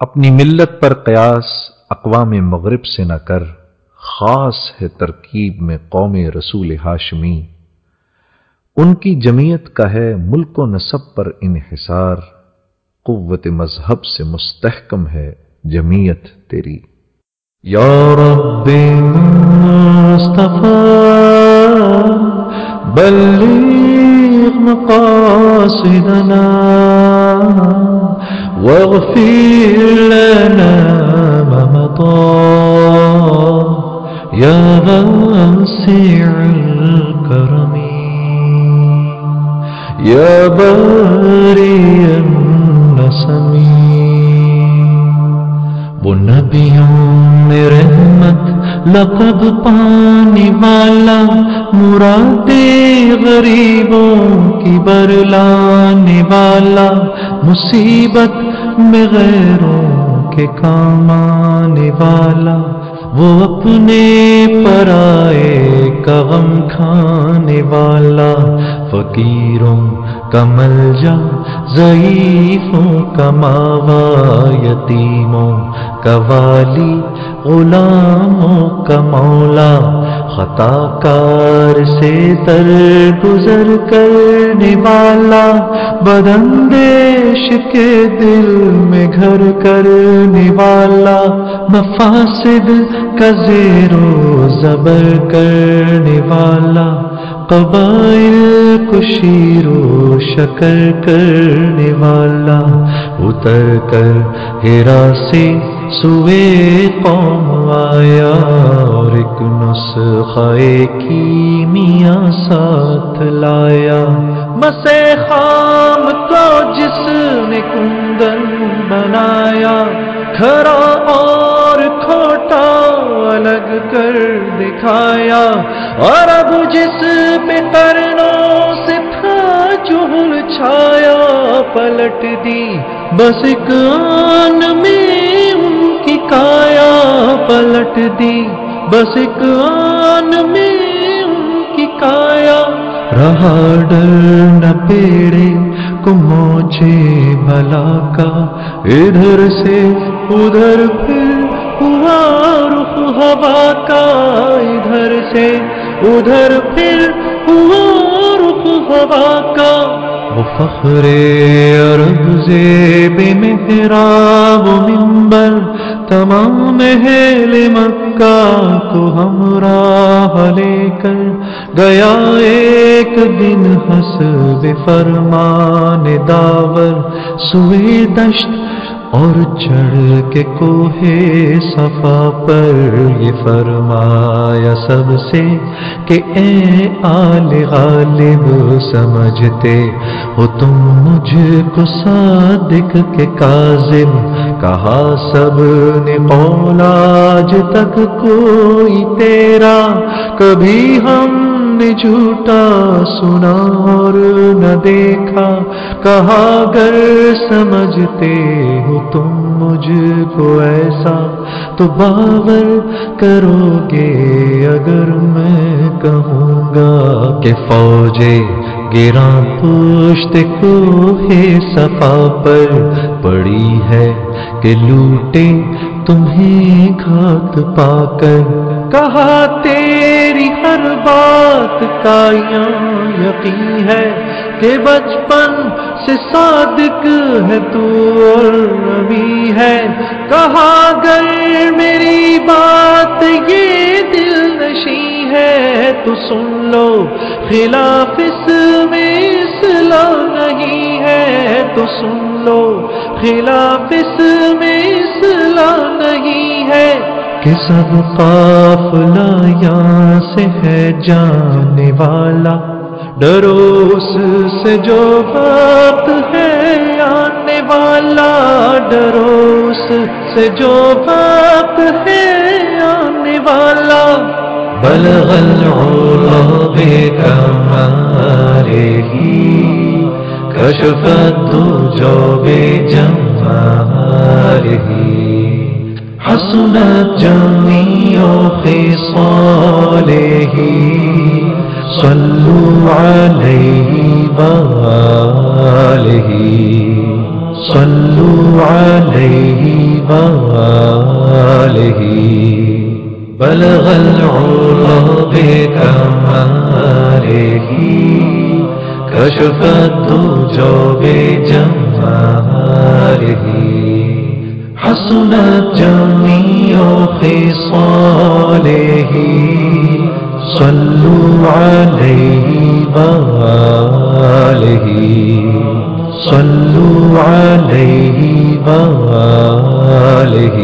اپنی ملت پر قیاس اقوام مغرب سے نہ کر، خاص ہے ترکیب میں قوم رسول ہاشمی۔ ان کی جمعیت کا ہے ملک و نصب پر انحصار، قوت مذہب سے مستحکم ہے جمعیت تیری۔ یا رب بلغ مقاصدنا۔ واغفر لنا ما مضى يا واسع الكرم. يا باري النسم. میں رحمت لقب پانے والا مراد غریبوں کی برلانے والا مصیبت میں غیروں کے کام آنے والا، وہ اپنے پرائے کا غم کھانے والا۔ فقیروں کمل جا ضعیفوں کماوا یتیموں قوالی غلاموں کا مولا۔ خطا کار سے تر گزر کرنے والا بدندیش کے دل میں گھر کرنے والا مفاسد کا زیر و زبر کرنے والا قبائل کو شیر و شکر کرنے والا اتر کر ہیرا سے سوے قوم آیا اور ایک نسخے کی میاں ساتھ لایا۔ مسے خام کو جس نے کندن بنایا۔ کھرا اور کھوٹا الگ کر دکھایا۔ اور اب جس پہ کرنوں سے تھا چہل چھایا، پلٹ دی۔ بس ایک آن میں ان کی کایا، پلٹ دی۔ بس ایک آن میں ان کی کایا۔ رہا ڈر نہ پیڑے کو موچے بلا کا۔ ادھر سے ادھر پھر ہوا رخ ہوا کا۔ ادھر سے ادھر پھر ہوا رخ ہوا کا۔ وہ فخر عرب زیب محراب و ممبر تمام اہل مکہ کو ہمراہ لے کر گیا ایک دن حسب فرمان داور، سوئے دشت اور چڑھ کے کوہ صفا پر یہ فرمایا سب سے کہ اے آل غالب سمجھتے ہو تم مجھ کو صادق کے کاذب کہا سب نے قول آج تک کوئی تیرا، کبھی ہم نے جھوٹا سنا اور نہ دیکھا، کہا گر سمجھتے ہو تم مجھ کو ایسا، تو باور کرو گے، اگر میں کہوں گا کہ فوجے گرا پوشت کو ہے صفا پر پڑی ہے، کہ لوٹے تمہیں گھات پا کر۔ کہا تیری ہر بات کا یقین ہے کہ بچپن سے صادق ہے تو اور نبی ہے۔ کہا گر میری بات یہ دل نشی ہے تو سن لو، خلاف اس میں اسلام نہیں ہے۔ تو سن لو، خلاف اس میں اسلام نہیں ہے۔ کہ سب قافلہ یہاں سے ہے جانے والا۔ ڈروس سے جو وقت ہے آنے والا۔ ڈروس سے جو وقت ہے آنے والا۔ بلغ العلا بکماله كشف الدجى بجماله حسنت جميع خصاله صلوا عليه وآله صلوا عليه وآله بلغ العلا بكماله كشف الدجى بجماله حسنت جميع خصاله صلوا عليه وآله صلوا عليه وآله